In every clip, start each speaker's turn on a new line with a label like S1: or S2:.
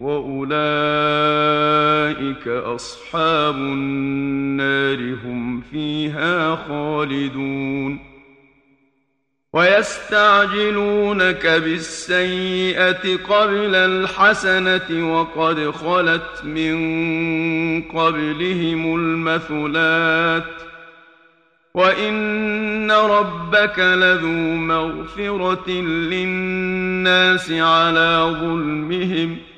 S1: وأولئك أصحاب النار هم فيها خالدون ويستعجلونك بالسيئة قبل الحسنة وقد خلت من قبلهم المثلات وَإِنَّ رَبَّكَ لَذُو مَغْفِرَةٍ لِلنَّاسِ عَلَى ظُلْمِهِمْ ۖ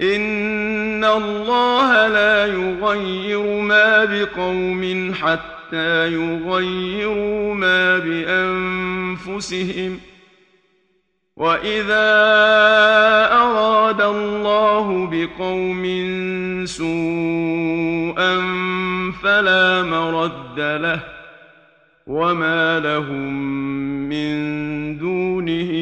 S1: ان الله لا يغير ما بقوم حتى يغيروا ما بانفسهم واذا اراد الله بقوم سوءا فلا مرد له وما لهم من دونه